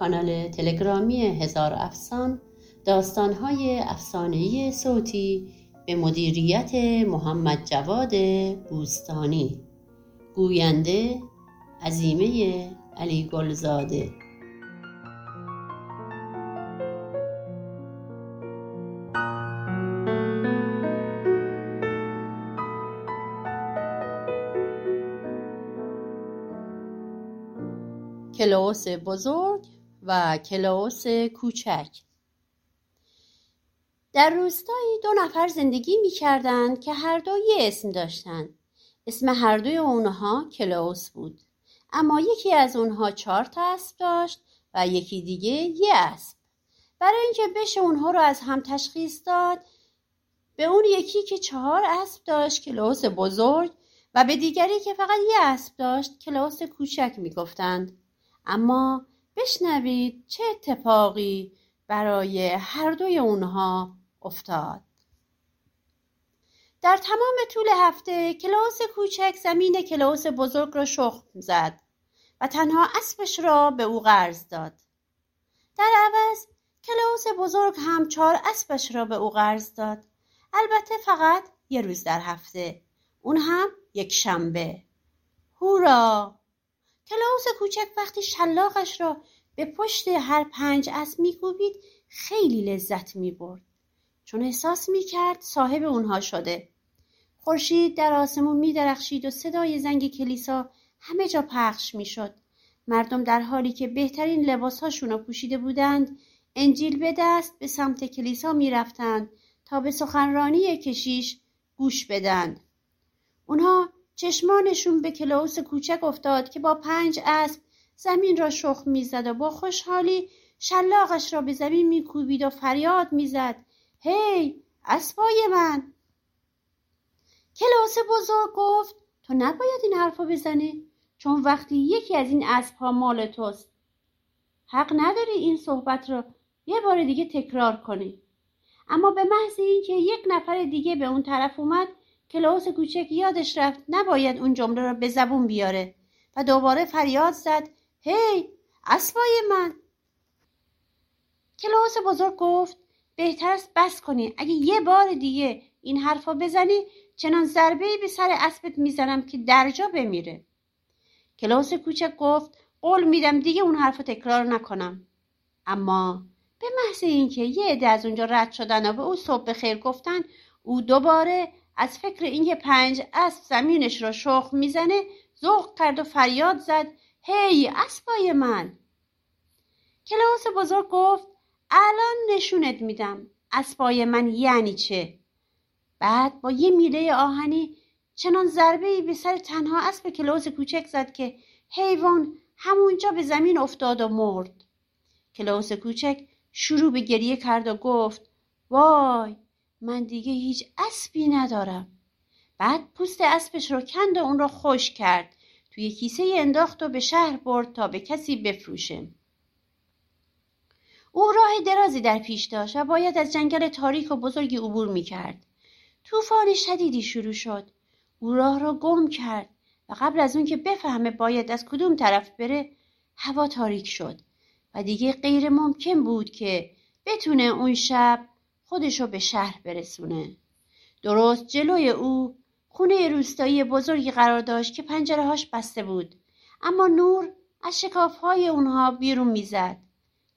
کانال تلگرامی هزار افسان داستانهای افسانهای صوتی به مدیریت محمد جواد بوستانی. گوینده عزیمه علی گلزاده. کلاوس بزرگ و کلاوس کوچک در روستایی دو نفر زندگی می کردند که هر دو یه اسم داشتند. اسم هر دوی اونها کلاوس بود. اما یکی از اونها چهار تا اسب داشت و یکی دیگه یه اسب برای اینکه بشه اونها رو از هم تشخیص داد به اون یکی که چهار اسب داشت کلاوس بزرگ و به دیگری که فقط یه اسب داشت کلاوس کوچک می‌گفتند اما بشنوید چه اتفاقی برای هر دوی اونها افتاد در تمام طول هفته کلاس کوچک زمین کلاس بزرگ را شخم زد و تنها اسبش را به او قرض داد. در عوض کلاس بزرگ هم چهار اسبش را به او قرض داد. البته فقط یه روز در هفته. اون هم یک شنبه. هورا! کلاس کوچک وقتی شلاقش را به پشت هر پنج اسب میکوبید خیلی لذت می‌برد. چون احساس می‌کرد صاحب اونها شده. خورشید در آسمون میدرخشید و صدای زنگ کلیسا همه جا پخش می‌شد. مردم در حالی که بهترین لباسهاشون را پوشیده بودند انجیل به دست به سمت کلیسا می‌رفتند تا به سخنرانی کشیش گوش بدند. اونها چشمانشون به کلاوس کوچک افتاد که با پنج اسب زمین را شخ می‌زد و با خوشحالی شلاقش را به زمین میکوبید و فریاد می‌زد. هی اسبای من! کلاس بزرگ گفت تو نباید این حرفا بزنی چون وقتی یکی از این اسبها مال توست. حق نداری این صحبت را یه بار دیگه تکرار کنی. اما به محض اینکه یک نفر دیگه به اون طرف اومد کلاس کوچک یادش رفت نباید اون جمله را به زبون بیاره و دوباره فریاد زد هی اسبای من. کلاس بزرگ گفت بهتر است بس کنی اگه یه بار دیگه این حرفا بزنی چنان ضربه به سر اسبت می‌زنم که درجا بمیره. کلاس کوچک گفت قول میدم دیگه اون حرف تکرار نکنم. اما به محض اینکه یه عده از اونجا رد شدن و به او صبح خیر گفتن او دوباره از فکر اینکه پنج اسب زمینش را شخ می‌زنه ذوق کرد و فریاد زد. هی اسبای من! کلاس بزرگ گفت الان نشونت میدم. اسبای من یعنی چه؟ بعد با یه میله آهنی چنان ضربه ای به سر تنها اسب کلاوس کوچک زد که حیوان همونجا به زمین افتاد و مرد. کلاوس کوچک شروع به گریه کرد و گفت وای! من دیگه هیچ اسبی ندارم بعد پوست اسبش رو کند و اون رو خوش کرد توی کیسه انداخت و به شهر برد تا به کسی بفروشه او راه درازی در پیش داشت و باید از جنگل تاریک و بزرگی عبور می کرد. طوفان شدیدی شروع شد. او راه را گم کرد و قبل از اون که بفهمه باید از کدوم طرف بره هوا تاریک شد و دیگه غیر ممکن بود که بتونه اون شب خودشو به شهر برسونه. درست جلوی او خونه روستایی بزرگی قرار داشت که پنجره هاش بسته بود اما نور از شکاف های اونها بیرون می‌زد.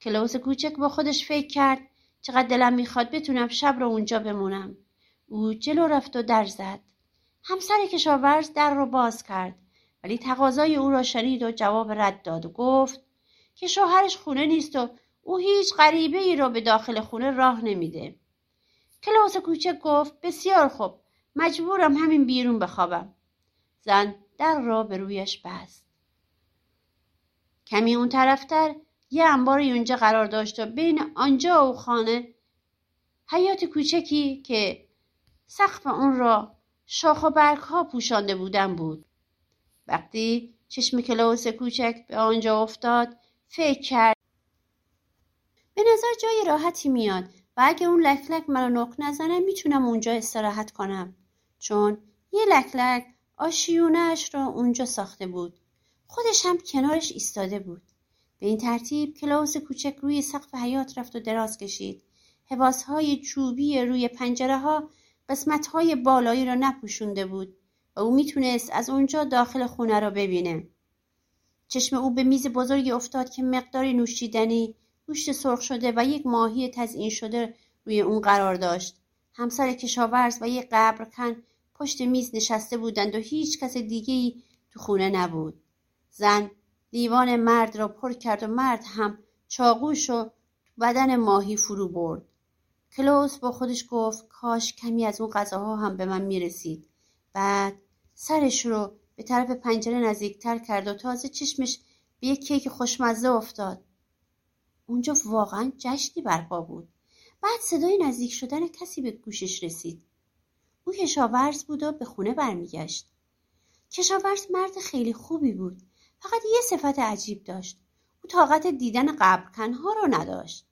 کلاوس کوچک با خودش فکر کرد چقدر دلم می‌خواد بتونم شب رو اونجا بمونم. او جلو رفت و در زد. همسر کشاورز در رو باز کرد ولی تقاضای او را شنید و جواب رد داد و گفت که شوهرش خونه نیست و او هیچ غریبه ای را به داخل خونه راه نمیده. کلاس کوچک گفت بسیار خوب مجبورم همین بیرون بخوابم. زن در را به رویش بست. کمی اون طرفتر یه انباری اونجا قرار داشت و بین آنجا و خانه حیات کوچکی که سقف اون را شاخ و برگ ها پوشانده بودن بود وقتی چشم کلاوس کوچک به آنجا افتاد فکر کرد به نظر جای راحتی میاد و اگه اون لکلک منو نق نزنه می‌تونم اونجا استراحت کنم. چون یه لکلک آشیونش را اونجا ساخته بود. خودش هم کنارش ایستاده بود. به این ترتیب کلاوس کوچک روی سقف حیات رفت و دراز کشید. های چوبی روی پنجره ها قسمت های بالایی را نپوشونده بود و او می‌تونست از اونجا داخل خونه را ببینه. چشم او به میز بزرگی افتاد که مقداری نوشیدنی گوشت سرخ شده و یک ماهی تزئین شده روی اون قرار داشت. همسر کشاورز و یک قبرکن پشت میز نشسته بودند و هیچ کس دیگه تو خونه نبود. زن لیوان مرد را پر کرد و مرد هم چاقوش و بدن ماهی فرو برد. کلوس با خودش گفت کاش کمی از اون غذاها هم به من می‌رسید. بعد سرش رو به طرف پنجره نزدیکتر کرد و تازه چشمش به یک کیک خوشمزه افتاد. اونجا واقعا جشنی برپا بود. بعد صدای نزدیک شدن کسی به گوشش رسید. او کشاورز بود و به خونه برمیگشت. کشاورز مرد خیلی خوبی بود. فقط یه صفت عجیب داشت. او طاقت دیدن قبرکنها رو نداشت.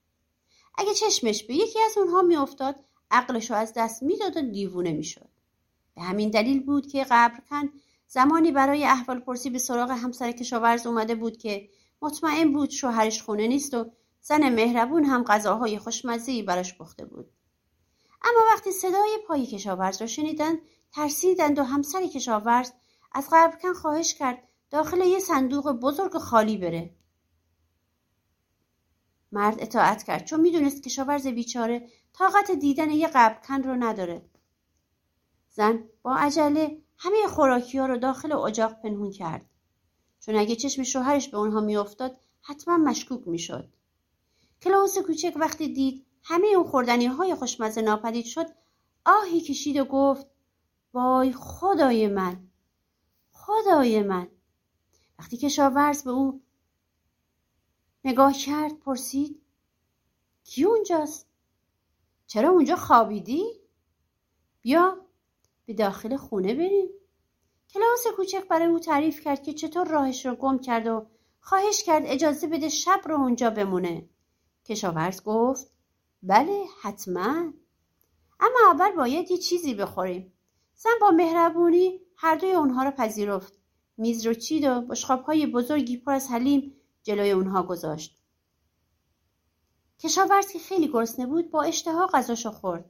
اگه چشمش به یکی از اونها میافتاد عقلش رو از دست می‌داد و دیوونه می‌شد. به همین دلیل بود که قبرکن زمانی برای احوال پرسی به سراغ همسر کشاورز اومده بود که مطمئن بود شوهرش خونه نیست و زن مهربون هم غذاهای خوشمزهای براش پخته بود. اما وقتی صدای پای کشاورز را شنیدند ترسیدند و همسر کشاورز از قبرکن خواهش کرد داخل یه صندوق بزرگ خالی بره. مرد اطاعت کرد چون می‌دونست کشاورز بیچاره طاقت دیدن یه قبرکن رو نداره. زن با عجله همه خوراکی ها رو داخل اجاق پنهون کرد. چون اگه چشم شوهرش به اونها میافتاد حتما مشکوک می‌شد. کلاوس کوچک وقتی دید همه اون خوردنی های خوشمزه ناپدید شد آهی کشید و گفت وای خدای من خدای من. وقتی کشاورز به او نگاه کرد پرسید کی اونجاست؟ چرا اونجا خوابیدی؟ بیا به داخل خونه بریم. کلاس کوچک برای او تعریف کرد که چطور راهش رو گم کرد و خواهش کرد اجازه بده شب رو اونجا بمونه. کشاورز گفت بله حتما. اما اول باید یه چیزی بخوریم. زن با مهربونی هر دوی اونها رو پذیرفت. میز رو چید و های بزرگی پر از حلیم جلوی اونها گذاشت. کشاورز که خیلی گرسنه بود با اشتها غذاشو خورد.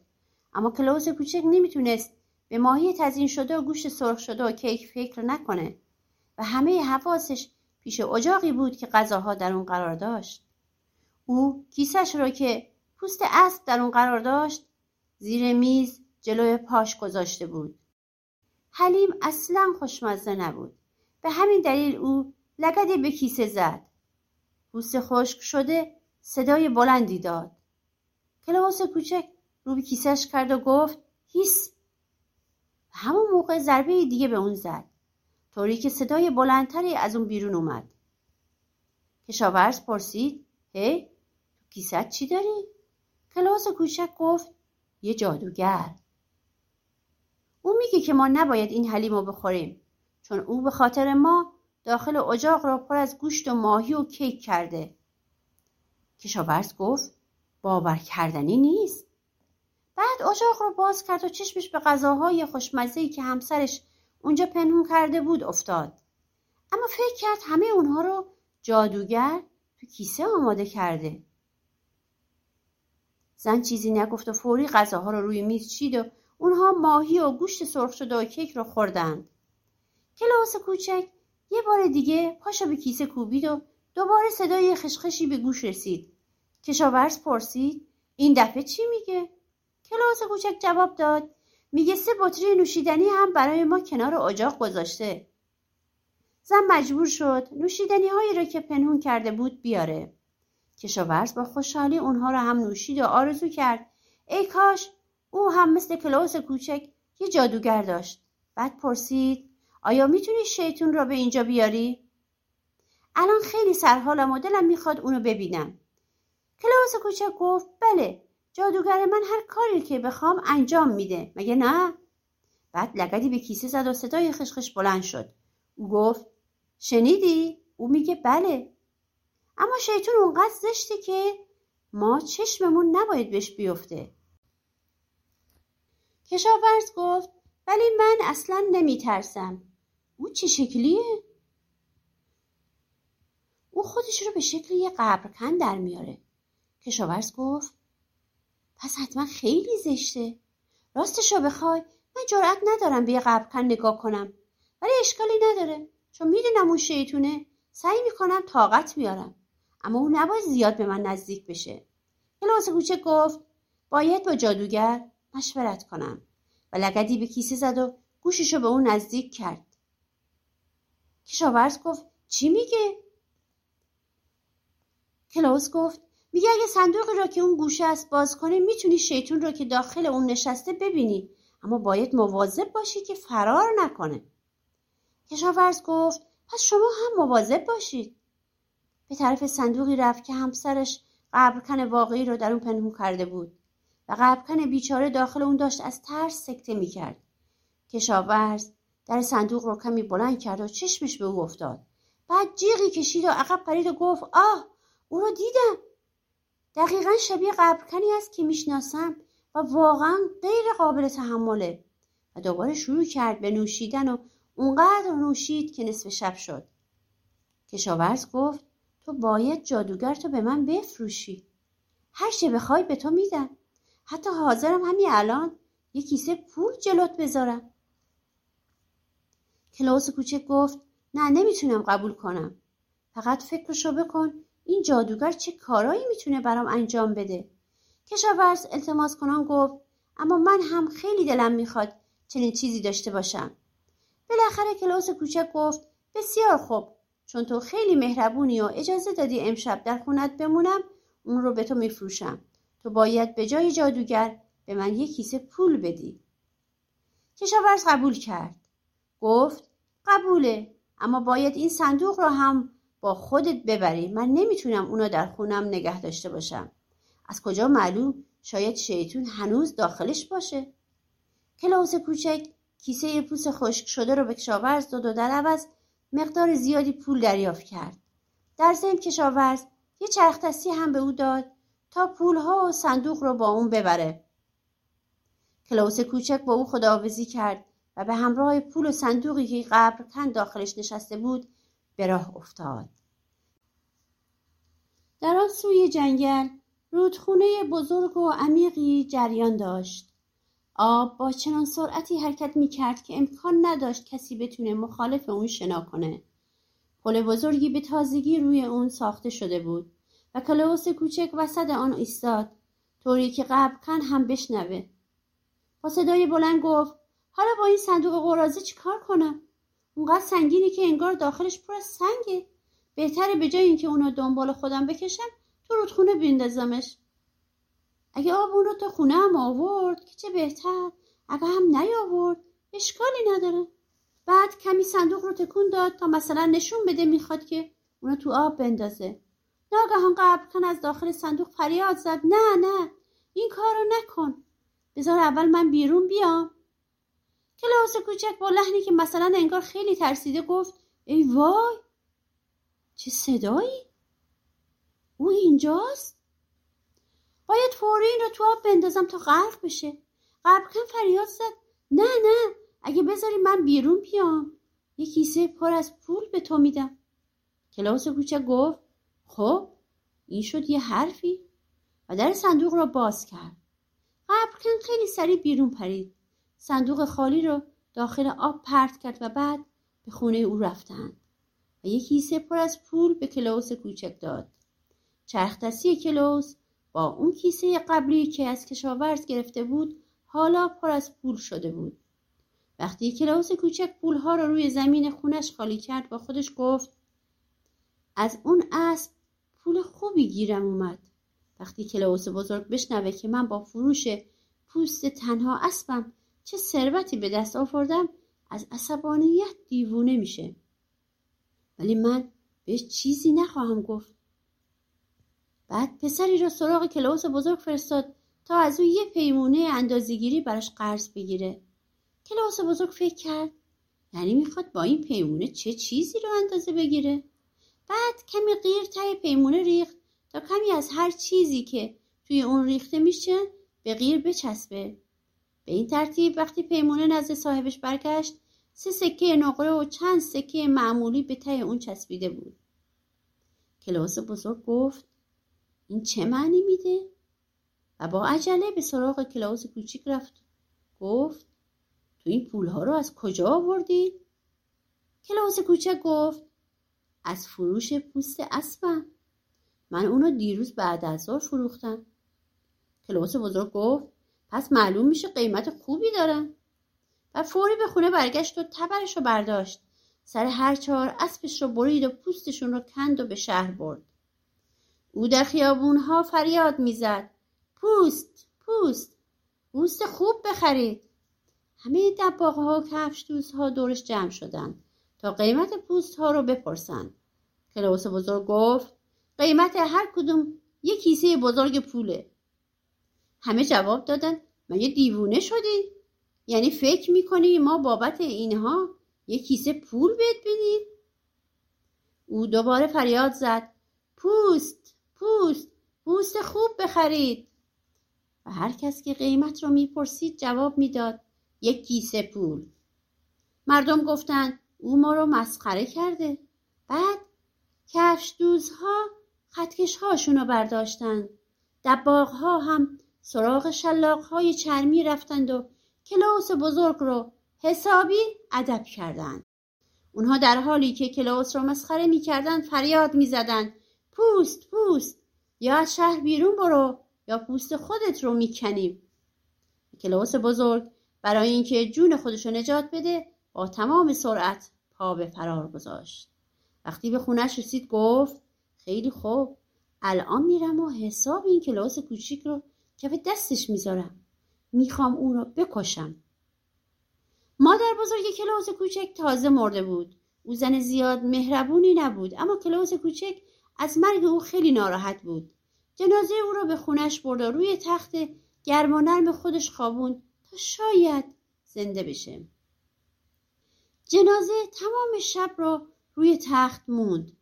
اما کلاوس کوچک نمی‌تونست به ماهی تزین شده و گوشت سرخ شده و کیک فکر نکنه. و همه حواسش پیش اجاقی بود که غذاها در اون قرار داشت. او کیسش را که پوست اسب در اون قرار داشت زیر میز جلوی پاش گذاشته بود. حلیم اصلا خوشمزه نبود. به همین دلیل او لگدی به کیسه زد. پوست خشک شده صدای بلندی داد. کلاوس کوچک رو به کیسهش کرد و گفت هیس. همون موقع ضربه دیگه به اون زد. طوری که صدای بلندتری از اون بیرون اومد. کشاورز پرسید هی؟ کیسه چی داری؟ کلاس کوچک گفت یه جادوگر. او میگه که ما نباید این حلیم رو بخوریم چون او به خاطر ما داخل اجاق را پر از گوشت و ماهی و کیک کرده. کشاورز گفت باور کردنی نیست. بعد اجاق رو باز کرد و چشمش به غذاهای خوشمزهی که همسرش اونجا پنهون کرده بود افتاد. اما فکر کرد همه اونها رو جادوگر تو کیسه آماده کرده. زن چیزی نگفت و فوری غذاها رو روی میز چید و اونها ماهی و گوشت سرخ شده و کیک رو خوردند. کلاس کوچک یه بار دیگه پاشو به کیسه کوبید و دوباره صدای خشخشی به گوش رسید. کشاورز پرسید این دفعه چی میگه؟ کلاس کوچک جواب داد میگه سه بطری نوشیدنی هم برای ما کنار اجاق گذاشته. زن مجبور شد نوشیدنی هایی را که پنهون کرده بود بیاره. کشاورز با خوشحالی اونها را هم نوشید و آرزو کرد. ای کاش او هم مثل کلاس کوچک یه جادوگر داشت. بعد پرسید آیا می‌تونی شیطون را به اینجا بیاری؟ الان خیلی سرحالم و دلم می‌خواد اونو ببینم. کلاوس کوچک گفت بله جادوگر من هر کاری که بخوام انجام میده. مگه نه؟ بعد لگدی به کیسه زد و صدای خشخش بلند شد. او گفت شنیدی؟ او میگه بله. اما شیطون اونقدر زشته که ما چشممون نباید بهش بیفته. کشاورز گفت ولی من اصلا نمیترسم. او چه شکلیه؟ او خودش رو به شکل یه قبرکن در میاره. کشاورز گفت پس حتما خیلی زشته. راستش رو بخوای من جرأت ندارم به یه قبرکن نگاه کنم. ولی اشکالی نداره. چون می‌دونم اون شیطونه سعی می‌کنم طاقت بیارم. اما اون نباید زیاد به من نزدیک بشه. کلاس کوچه گفت باید با جادوگر مشورت کنم. و لگدی به کیسه زد و گوششو به اون نزدیک کرد. کشاورز گفت چی میگه؟ کلاوس گفت میگه اگه صندوقی را که اون گوشه است باز کنی می‌تونی شیطون را که داخل اون نشسته ببینی. اما باید مواظب باشی که فرار نکنه. کشاورز گفت پس شما هم مواظب باشید. به طرف صندوقی رفت که همسرش قبرکن واقعی رو در اون پنهون کرده بود و قبرکن بیچاره داخل اون داشت از ترس سکته می‌کرد. کشاورز در صندوق رو کمی بلند کرد و چشمش به او افتاد. بعد جیغی کشید و عقب پرید و گفت آه او رو دیدم. دقیقا شبیه قبرکنی است که می‌شناسم و واقعا غیر قابل تحمله. و دوباره شروع کرد به نوشیدن و اونقدر نوشید که نصف شب شد. کشاورز گفت تو باید جادوگر تو به من بفروشی. هر چه بخوای به تو میدم. حتی حاضرم همین الان یه کیسه پول جلوت بذارم. کلاوس کوچک گفت نه نمی‌تونم قبول کنم. فقط فکرشو بکن این جادوگر چه کارایی می‌تونه برام انجام بده. کشاورز التماس کنان گفت اما من هم خیلی دلم می‌خواد چنین چیزی داشته باشم. بالاخره کلاس کوچک گفت بسیار خوب. چون تو خیلی مهربونی و اجازه دادی امشب در خونت بمونم اون رو به تو میفروشم. تو باید به جای جادوگر به من یک کیسه پول بدی. کشاورز قبول کرد. گفت قبوله اما باید این صندوق را هم با خودت ببری. من نمی‌تونم اونو در خونم نگه داشته باشم. از کجا معلوم؟ شاید شیطون هنوز داخلش باشه. کلاوس کوچک کیسه پوست خشک شده رو به کشاورز داد و در عوض مقدار زیادی پول دریافت کرد. در ضمن کشاورز یه چرخ هم به او داد تا پولها و صندوق رو با اون ببره. کلاوس کوچک با او خداحافظی کرد و به همراه پول و صندوقی که قبر کن داخلش نشسته بود به راه افتاد. در آن سوی جنگل رودخونه بزرگ و عمیقی جریان داشت. آب با چنان سرعتی حرکت می کرد که امکان نداشت کسی بتونه مخالف اون شنا کنه. پل بزرگی به تازگی روی اون ساخته شده بود و کلاوس کوچک وسط آن ایستاد طوری که قبل هم بشنوه. با صدای بلند گفت حالا با این صندوق قرازه چیکار کنم؟ اونقدر سنگینی که انگار داخلش پر از سنگه. بهتره به جای اینکه اونو دنبال خودم بکشم تو رودخونه بیندازمش. اگه آب اون رو تا خونه هم آورد که چه بهتر؟ اگه هم نیاورد اشکالی نداره. بعد کمی صندوق رو تکون داد تا مثلا نشون بده می‌خواد که اونو تو آب بندازه. ناگهان کن از داخل صندوق فریاد زد. نه نه این کار رو نکن. بذار اول من بیرون بیام. کلاوس کوچک با لحنی که مثلا انگار خیلی ترسیده گفت ای وای چه صدایی؟ او اینجاست؟ باید فوری این رو تو آب بندازم تا غرق بشه. قبل فریاد زد. نه نه. اگه بذاری من بیرون بیام. یه کیسه پر از پول به تو میدم. کلاوس کوچک گفت خب این شد یه حرفی. و در صندوق را باز کرد. قبرکن خیلی سریع بیرون پرید. صندوق خالی رو داخل آب پرت کرد و بعد به خونه او رفتند. و یک کیسه پر از پول به کلاوس کوچک داد. چرخ دستی کلاوس با اون کیسه قبلی که از کشاورز گرفته بود حالا پر از پول شده بود. وقتی کلاوس کوچک پولها را رو روی زمین خونش خالی کرد با خودش گفت از اون اسب پول خوبی گیرم اومد. وقتی کلاوس بزرگ بشنوه که من با فروش پوست تنها اسبم چه ثروتی به دست آوردم از عصبانیت دیوونه میشه. ولی من بهش چیزی نخواهم گفت. بعد پسری را سراغ کلاوس بزرگ فرستاد تا از او یه پیمونه اندازهگیری براش قرض بگیره. کلاوس بزرگ فکر کرد یعنی می‌خواد با این پیمونه چه چیزی رو اندازه بگیره؟ بعد کمی غیر تای پیمونه ریخت تا کمی از هر چیزی که توی اون ریخته میشه به غیر بچسبه. به این ترتیب وقتی پیمونه نزد صاحبش برگشت سه سکه نقره و چند سکه معمولی به ته اون چسبیده بود. کلاس بزرگ گفت این چه معنی میده؟ و با عجله به سراغ کلاس کوچیک رفت. گفت تو این پولها رو از کجا آوردی؟ کلاس کوچک گفت از فروش پوست اسبم. من اونو دیروز بعد از ظهر فروختم. کلاس بزرگ گفت پس معلوم میشه قیمت خوبی دارن و فوری به خونه برگشت و تبرش رو برداشت. سر هر چهار اسبش رو برید و پوستشون رو کند و به شهر برد. او در خیابونها فریاد می‌زد. پوست پوست پوست خوب بخرید. همه دباغه ها و کفش دوست دورش جمع شدند تا قیمت پوست ها رو بپرسند. کلاوس بزرگ گفت قیمت هر کدوم یک کیسه بزرگ پوله. همه جواب دادن مگه دیوونه شدی؟ یعنی فکر می‌کنی ما بابت اینها یک کیسه پول بهت بدیم؟ او دوباره فریاد زد پوست پوست پوست خوب بخرید. و هر کس که قیمت رو می‌پرسید جواب می‌داد یک کیسه پول. مردم گفتند او ما رو مسخره کرده. بعد کفش دوزها خطکش هاشون رو برداشتند دباغ ها هم سراغ شلاق های چرمی رفتند و کلاوس بزرگ رو حسابی ادب کردند. اونها در حالی که کلاوس را مسخره می‌کردند فریاد می‌زدند. پوست پوست. یا از شهر بیرون برو یا پوست خودت رو می‌کنیم کلاوس بزرگ برای اینکه جون خودش رو نجات بده با تمام سرعت پا به فرار گذاشت. وقتی به خونش رسید گفت خیلی خوب الان میرم و حساب این کلاس کوچیک رو کف دستش می‌ذارم. می‌خوام اون رو بکشم. مادر بزرگ کلاس کوچک تازه مرده بود. او زن زیاد مهربونی نبود اما کلاس کوچک از مرگ او خیلی ناراحت بود. جنازه او را به خونش برد و روی تخت گرم و نرم خودش خوابوند تا شاید زنده بشه. جنازه تمام شب را روی تخت موند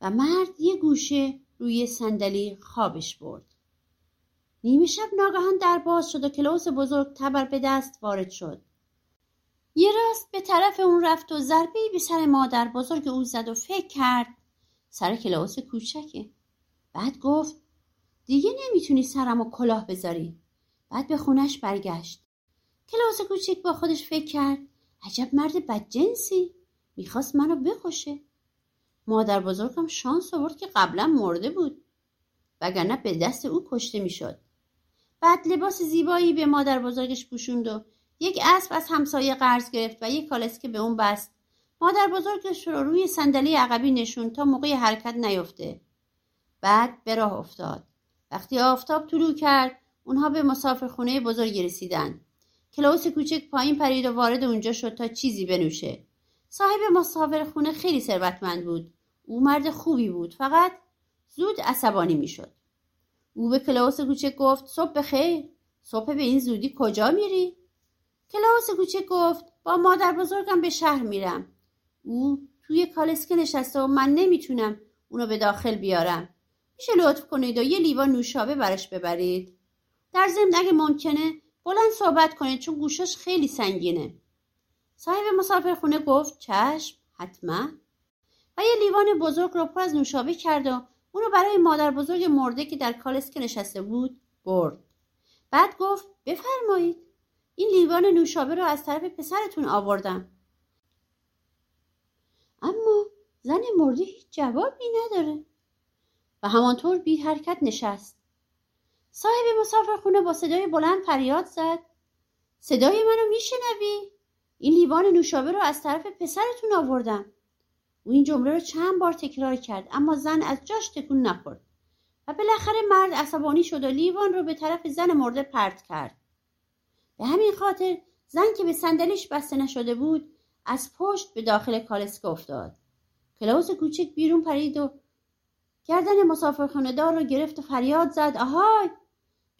و مرد یه گوشه روی صندلی خوابش برد. نیمه شب ناگهان در باز شد و کلاوس بزرگ تبر به دست وارد شد. یه راست به طرف اون رفت و ضربه به سر مادر بزرگ او زد و فکر کرد سر کلاوس کوچکه. بعد گفت دیگه نمی‌تونی سرم و کلاه بذاری. بعد به خونش برگشت. کلاوس کوچک با خودش فکر کرد عجب مرد بدجنسی می‌خواست منو بکشه. مادر بزرگم شانس آورد که قبلا مرده بود. وگرنه به دست او کشته می‌شد. بعد لباس زیبایی به مادر بزرگش پوشوند و یک اسب از همسایه قرض گرفت و یک کالسکه به اون بست. مادر بزرگش رو روی صندلی عقبی نشون تا موقع حرکت نیفته. بعد به راه افتاد. وقتی آفتاب طلوع کرد اونها به مسافرخونه بزرگی رسیدن. کلاوس کوچک پایین پرید و وارد اونجا شد تا چیزی بنوشه. صاحب مسافرخونه خیلی ثروتمند بود. او مرد خوبی بود. فقط زود عصبانی می‌شد. او به کلاوس کوچک گفت صبح بخیر. صبح به این زودی کجا میری؟ کلاوس کوچک گفت با مادر بزرگم به شهر میرم. او توی کالسکه نشسته و من نمی‌تونم اونو به داخل بیارم. میشه لطف کنید و یه لیوان نوشابه براش ببرید. در ضمن اگه ممکنه بلند صحبت کنید چون گوشاش خیلی سنگینه. صاحب مسافرخونه گفت چشم حتما. و یه لیوان بزرگ رو پر از نوشابه کرد و اونو برای مادر بزرگ مرده که در کالسکه نشسته بود برد. بعد گفت بفرمایید. این لیوان نوشابه رو از طرف پسرتون آوردم. اما زن مرده هیچ جوابی نداره. و همانطور بی حرکت نشست. صاحب مسافرخونه با صدای بلند فریاد زد. صدای منو میشنوی؟ این لیوان نوشابه رو از طرف پسرتون آوردم. او این جمله رو چند بار تکرار کرد اما زن از جاش تکون نخورد. و بالاخره مرد عصبانی شد و لیوان رو به طرف زن مرده پرت کرد. به همین خاطر زن که به صندلیش بسته نشده بود از پشت به داخل کالسکه افتاد. کلاس کوچک بیرون پرید و گردن مسافرخانه دار رو گرفت و فریاد زد. آهای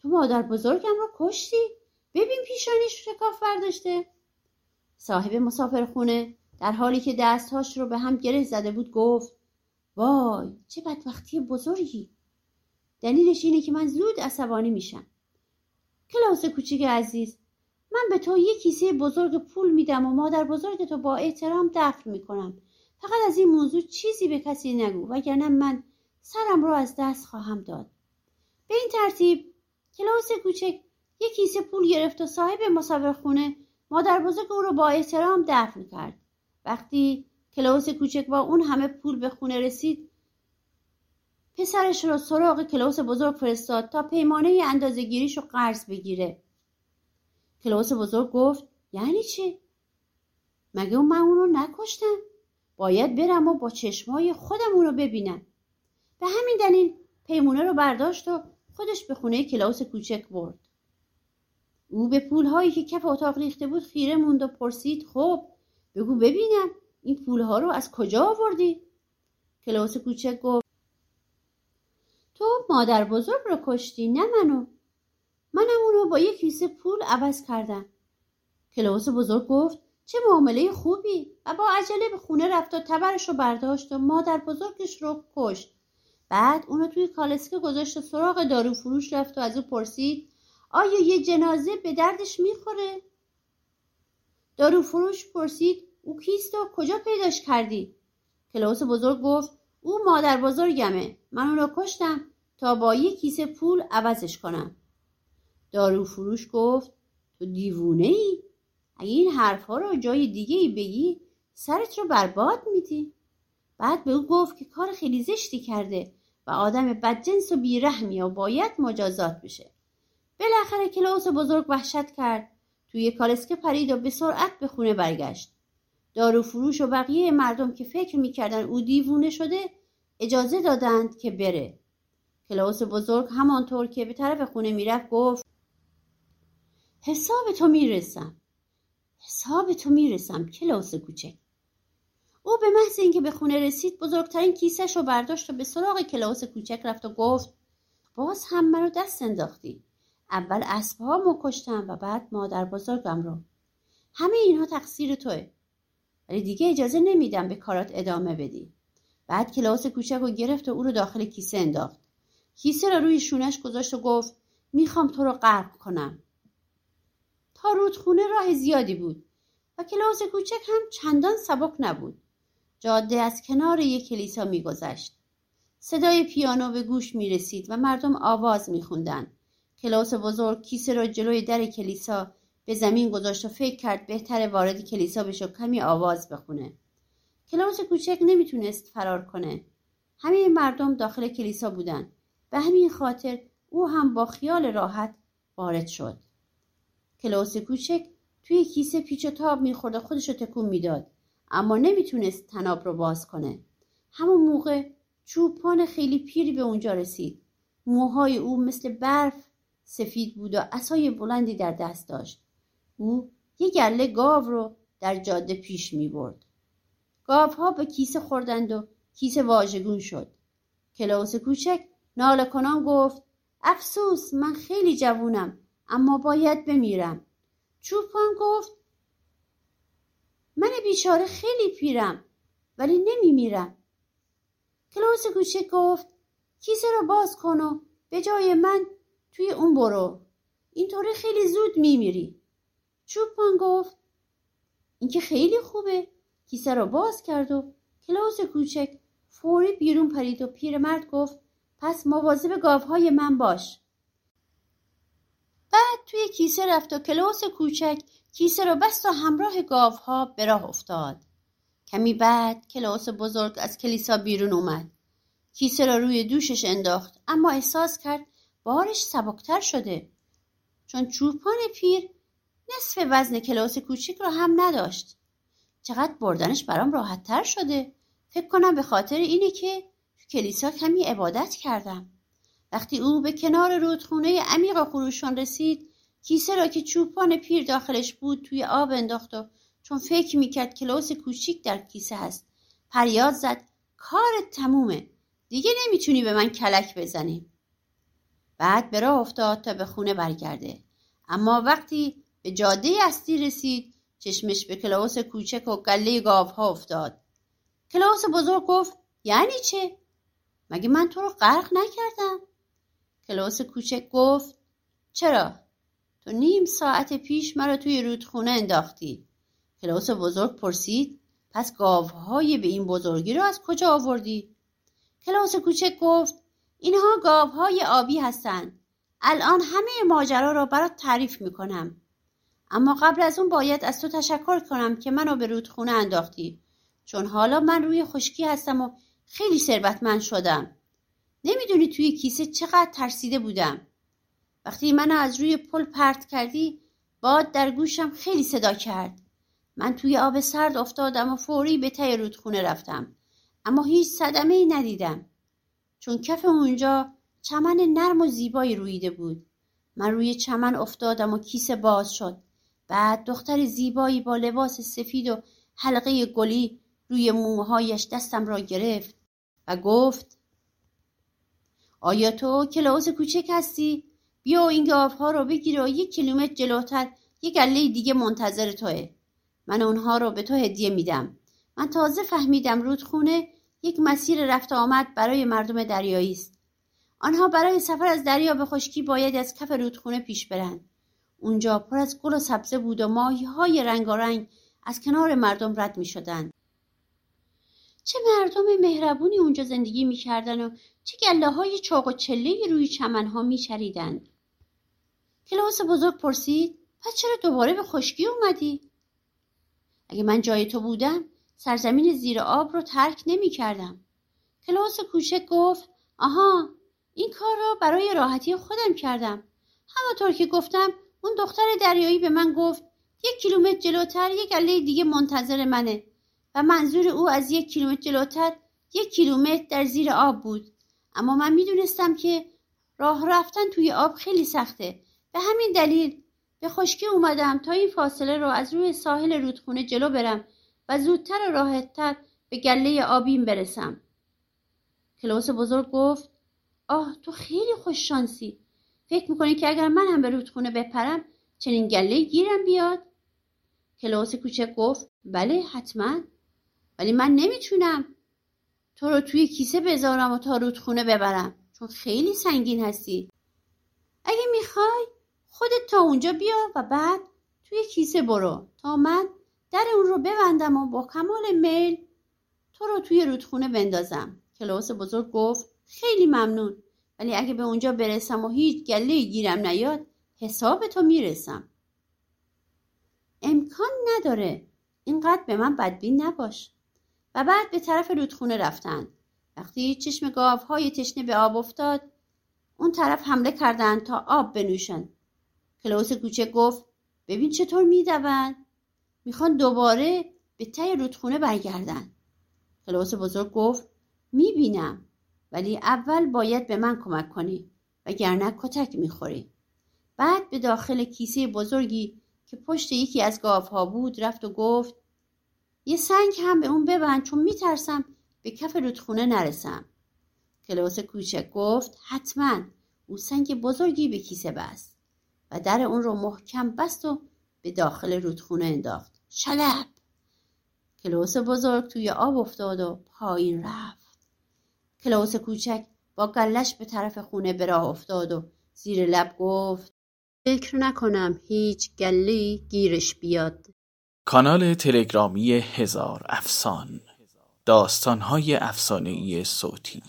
تو مادر بزرگم رو کشتی؟ ببین پیشانیش شکاف برداشته. صاحب مسافرخونه در حالی که دستهاش رو به هم گره زده بود گفت وای چه بدبختی بزرگی. دلیلش اینه که من زود عصبانی میشم. کلاس کوچیک عزیز من به تو یه کیسه بزرگ پول میدم و مادر بزرگ تو با احترام دفن می‌کنم. فقط از این موضوع چیزی به کسی نگو وگرنه من سرم رو از دست خواهم داد. به این ترتیب کلاس کوچک یه کیسه پول گرفت و صاحب مسافرخونه مادر بزرگ او رو با احترام دفن کرد وقتی کلاوس کوچک با اون همه پول به خونه رسید پسرش رو سراغ کلاوس بزرگ فرستاد تا پیمانه اندازه گیریش رو قرض بگیره. کلاوس بزرگ گفت یعنی چی؟ مگه اون من اون رو نکشتم؟ باید برم و با چشمای خودم اون رو ببینم به همین دلیل پیمونه رو برداشت و خودش به خونه کلاوس کوچک برد او به پولهایی که کف اتاق ریخته بود خیره موند و پرسید خب بگو ببینم این پولها رو از کجا آوردی؟ کلاوس کوچک گفت تو مادر بزرگ رو کشتی نه منو منم اون رو با یک کیسه پول عوض کردم. کلاوس بزرگ گفت چه معامله خوبی. و با عجله به خونه رفت و تبرش رو برداشت و مادر بزرگش رو کشت. بعد اونو توی کالسکه گذاشت و سراغ دارو فروش رفت و از او پرسید آیا یه جنازه به دردش می‌خوره؟ دارو فروش پرسید او کیست و کجا پیداش کردی؟ کلاوس بزرگ گفت او مادر بزرگمه. من اون رو کشتم تا با یک کیسه پول عوضش کنم. دارو فروش گفت تو دیوونه ای؟ اگه این حرفها رو جای دیگه ای بگی سرت رو برباد میدی. بعد به او گفت که کار خیلی زشتی کرده و آدم بدجنس و بیرحمی و باید مجازات بشه. بالاخره کلاوس بزرگ وحشت کرد. توی کالسکه پرید و به سرعت به خونه برگشت. دارو فروش و بقیه مردم که فکر می‌کردن او دیوونه شده اجازه دادند که بره. کلاوس بزرگ همانطور که به طرف خونه می‌رفت گفت حساب تو می‌رسم. حساب تو می‌رسم کلاوس کوچک. او به محض اینکه به خونه رسید بزرگترین کیسهش رو برداشت و به سراغ کلاوس کوچک رفت و گفت باز هم منو دست انداختی. اول اسبهامو کشتم و بعد مادر بزرگم رو. همه اینها تقصیر توه. ولی دیگه اجازه نمیدم به کارات ادامه بدی. بعد کلاس کوچک رو گرفت و او رو داخل کیسه انداخت. کیسه را روی شونش گذاشت و گفت می‌خوام تو رو غرق کنم. رودخونه راه زیادی بود و کلاس کوچک هم چندان سبک نبود جاده از کنار یک کلیسا میگذشت صدای پیانو به گوش می رسید و مردم آواز می خوندن. کلاس بزرگ کیسه را جلوی در کلیسا به زمین گذاشت و فکر کرد بهتر وارد کلیسا بشه و کمی آواز بخونه. کلاس کوچک نمی‌تونست فرار کنه. همه مردم داخل کلیسا بودن. به همین خاطر او هم با خیال راحت وارد شد. کلاس کوچک توی کیسه پیچ و تاب می‌خورد و خودش رو تکون می‌داد. اما نمی‌تونست تناب رو باز کنه. همون موقع چوپان خیلی پیری به اونجا رسید. موهای او مثل برف سفید بود و عصای بلندی در دست داشت. او یه گله گاو رو در جاده پیش می برد. ها به کیسه خوردند و کیسه واژگون شد. کلاوس کوچک ناله کنان گفت افسوس من خیلی جوونم اما باید بمیرم. چوپان گفت من بیچاره خیلی پیرم ولی نمیمیرم. کلاوس کوچک گفت کیسه رو باز کن و به جای من توی اون برو. اینطوری خیلی زود میمیری. چوپان گفت این که خیلی خوبه کیسه رو باز کرد و کلاس کوچک فوری بیرون پرید و پیرمرد گفت پس مواظب گاوهای من باش بعد توی کیسه رفت و کلاس کوچک کیسه رو بست و همراه گاوها به راه افتاد. کمی بعد کلاس بزرگ از کلیسا بیرون اومد. کیسه را روی دوشش انداخت اما احساس کرد بارش سبکتر شده. چون چوپان پیر نصف وزن کلاس کوچیک رو هم نداشت. چقدر بردنش برام راحت تر شده. فکر کنم به خاطر اینه که تو کلیسا کمی عبادت کردم. وقتی او به کنار رودخونه عمیق خروشان رسید کیسه را که چوپان پیر داخلش بود توی آب انداخت و چون فکر می‌کرد کلاس کوچیک در کیسه هست پریاد زد کارت تمومه دیگه نمی‌تونی به من کلک بزنی. بعد به راه افتاد تا به خونه برگرده. اما وقتی به جاده اصلی رسید چشمش به کلاس کوچک و گله گاوها افتاد. کلاس بزرگ گفت یعنی چه؟ مگه من تو رو غرق نکردم؟ کلاس کوچک گفت چرا؟ تو نیم ساعت پیش مرا توی رودخونه انداختی. کلاس بزرگ پرسید پس گاوهای به این بزرگی رو از کجا آوردی؟ کلاس کوچک گفت اینها گاوهای آبی هستند الان همه ماجرا را برات تعریف می‌کنم. اما قبل از اون باید از تو تشکر کنم که منو به رودخونه انداختی. چون حالا من روی خشکی هستم و خیلی ثروتمند شدم. نمی‌دونی توی کیسه چقدر ترسیده بودم. وقتی منو از روی پل پرت کردی باد در گوشم خیلی صدا کرد. من توی آب سرد افتادم و فوری به ته رودخونه رفتم. اما هیچ صدمه ای ندیدم. چون کف اونجا چمن نرم و زیبایی رویده بود. من روی چمن افتادم و کیسه باز شد. بعد دختر زیبایی با لباس سفید و حلقه گلی روی موهایش دستم را گرفت و گفت آیا تو کلاوس کوچک هستی؟ بیا این گاوها رو بگیر و یک کیلومتر جلوتر یک گله دیگه منتظر توه من اونها رو به تو هدیه میدم من تازه فهمیدم رودخونه یک مسیر رفت آمد برای مردم دریایی است آنها برای سفر از دریا به خشکی باید از کف رودخونه پیش برند اونجا پر از گل و سبزه بود و ماهی های رنگارنگ از کنار مردم رد می شدن. چه مردم مهربونی اونجا زندگی می‌کردن و چه گله های چاق و چله روی چمن ها می چریدن. کلاس بزرگ پرسید پس چرا دوباره به خشکی اومدی؟ اگه من جای تو بودم سرزمین زیر آب رو ترک نمی کردم. کلاس کوچک گفت آها این کار را برای راحتی خودم کردم. همانطور که گفتم اون دختر دریایی به من گفت یک کیلومتر جلوتر یک گله دیگه منتظر منه و منظور او از یک کیلومتر جلوتر یک کیلومتر در زیر آب بود. اما من می‌دونستم که راه رفتن توی آب خیلی سخته. به همین دلیل به خشکی اومدم تا این فاصله رو از روی ساحل رودخونه جلو برم و زودتر و راحتتر به گله آبیم برسم. کلاس بزرگ گفت آه تو خیلی خوش شانسی. فکر می‌کنی که اگر من هم به رودخونه بپرم چنین گله گیرم بیاد؟ کلاس کوچک گفت بله حتما. ولی من نمی‌تونم تو رو توی کیسه بذارم و تا رودخونه ببرم. چون خیلی سنگین هستی. اگه می‌خوای خودت تا اونجا بیا و بعد توی کیسه برو تا من در اون رو ببندم و با کمال میل تو رو توی رودخونه بندازم. کلاس بزرگ گفت خیلی ممنون. ولی اگه به اونجا برسم و هیچ گله گیرم نیاد حساب تو می‌رسم. امکان نداره. اینقدر به من بدبین نباش. و بعد به طرف رودخونه رفتن. وقتی چشم گاوهای تشنه به آب افتاد اون طرف حمله کردند تا آب بنوشن. کلاوس کوچک گفت ببین چطور می‌دوند می‌خوان دوباره به ته رودخونه برگردن. کلاوس بزرگ گفت می‌بینم ولی اول باید به من کمک کنی وگرنه کتک می‌خوری. بعد به داخل کیسه بزرگی که پشت یکی از گاوها بود رفت و گفت یه سنگ هم به اون ببند چون میترسم به کف رودخونه نرسم. کلاوس کوچک گفت حتما. او سنگ بزرگی به کیسه بست و در اون رو محکم بست و به داخل رودخونه انداخت. شلب کلاوس بزرگ توی آب افتاد و پایین رفت. کلاوس کوچک با گلش به طرف خونه به راه افتاد و زیر لب گفت فکر نکنم هیچ گلی گیرش بیاد. کانال تلگرامی هزار افسان داستانهای افسانهای صوتی.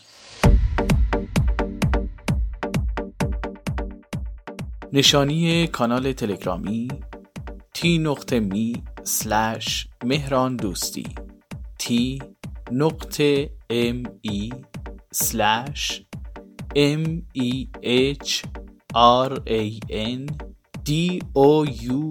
نشانی کانال تلگرامی تی نقطه می سلش مهران دوستی تی نقطه ام ای سلش ام ای اچ آر ای ان دی او یو